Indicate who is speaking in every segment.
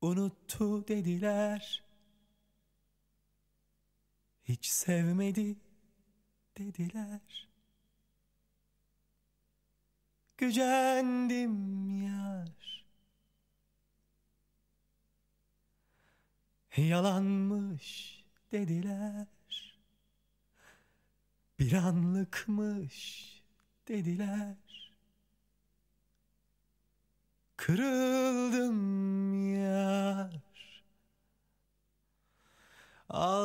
Speaker 1: Unuttu dediler. Hiç sevmedi dediler. Gücendim yar. Yalanmış dediler. Bir anlıkmış dediler. Kırıldım yar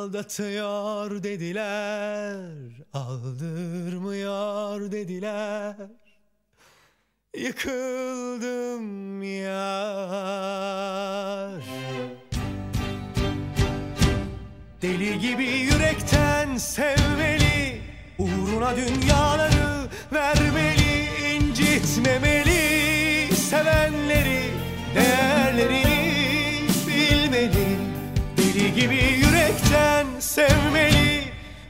Speaker 1: Aldatıyor dediler Aldırmıyor dediler. Yıkıldım yar. Deli gibi yürekten sevmeli Uğruna dünyaları vermeli incitmemeli Sevenleri sevmeli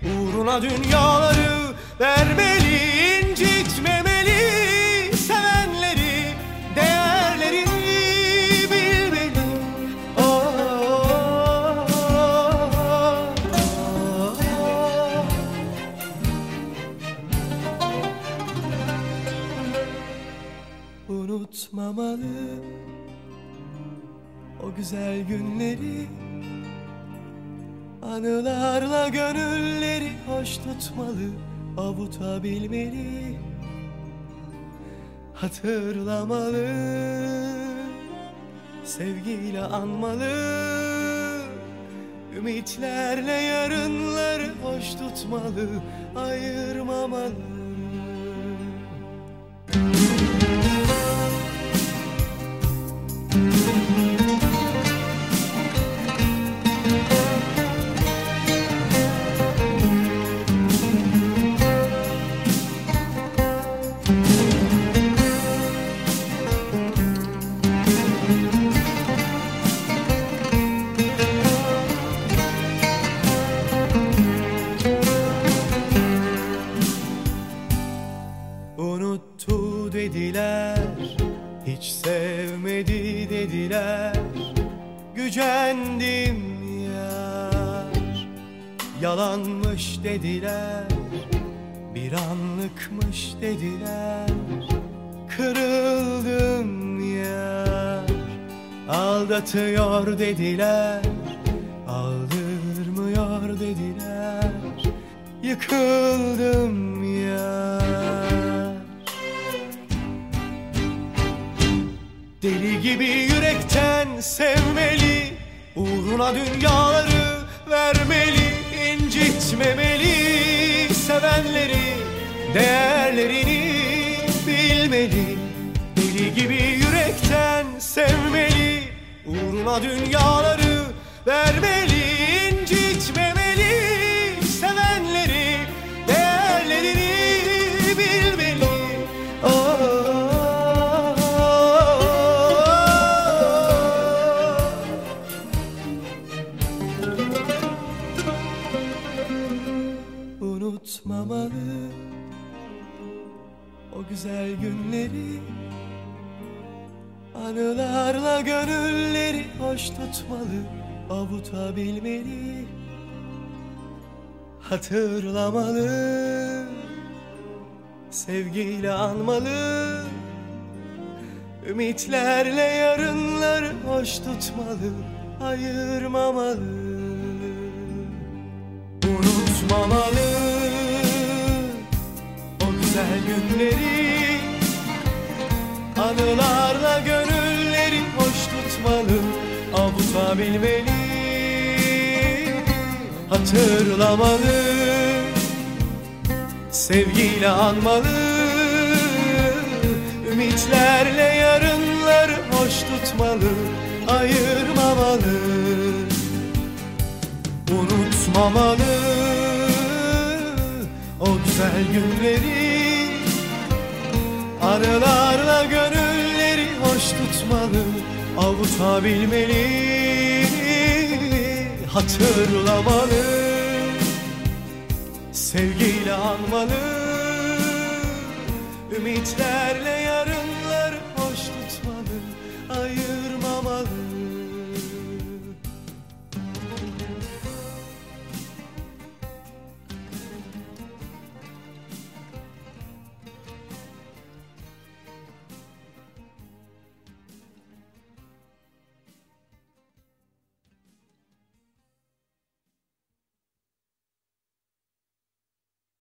Speaker 1: Uğruna dünyaları vermeli incitmemeli Sevenleri değerlerini bilmeli oh. Unutmamalı o güzel günleri Anılarla gönülleri hoş tutmalı Avutabilmeli. Hatırlamalı Sevgiyle anmalı. Ümitlerle yarınları hoş tutmalı Ayırmamalı Gücendim yar. Yalanmış dediler Bir anlıkmış dediler. Kırıldım yar. Aldatıyor dediler Aldırmıyor dediler. Yıkıldım yar. Deli gibi yürekten sevmeli Uğruna dünyaları vermeli incitmemeli Sevenleri değerlerini bilmeli Deli gibi yürekten sevmeli Uğruna dünyaları vermeli güzel günleri Anılarla gönülleri hoş tutmalı Avutabilmeli. Hatırlamalı Sevgiyle anmalı Ümitlerle yarınları hoş tutmalı Ayırmamalı. Unutmamalı günleri Anılarla gönülleri hoş tutmalı. Avutabilmeli Hatırlamalı Sevgiyle anmalı. Ümitlerle yarınları hoş tutmalı Ayırmamalı. Unutmamalı O güzel günleri Arılarla gönülleri hoş tutmalı Avutabilmeli Hatırlamalı. Sevgiyle anmalı Ümitlerle